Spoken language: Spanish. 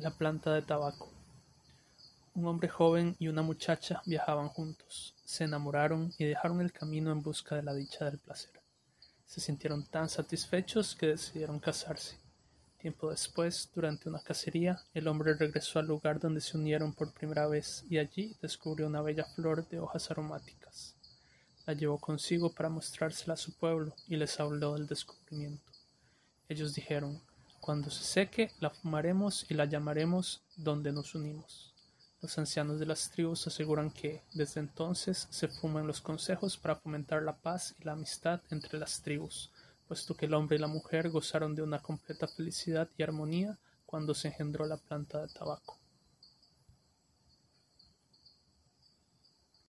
La planta de tabaco. Un hombre joven y una muchacha viajaban juntos, se enamoraron y dejaron el camino en busca de la dicha del placer. Se sintieron tan satisfechos que decidieron casarse. Tiempo después, durante una cacería, el hombre regresó al lugar donde se unieron por primera vez y allí descubrió una bella flor de hojas aromáticas. La llevó consigo para mostrársela a su pueblo y les habló del descubrimiento. Ellos dijeron, cuando se seque, la fumaremos y la llamaremos donde nos unimos. Los ancianos de las tribus aseguran que, desde entonces, se fuman los consejos para fomentar la paz y la amistad entre las tribus, puesto que el hombre y la mujer gozaron de una completa felicidad y armonía cuando se engendró la planta de tabaco.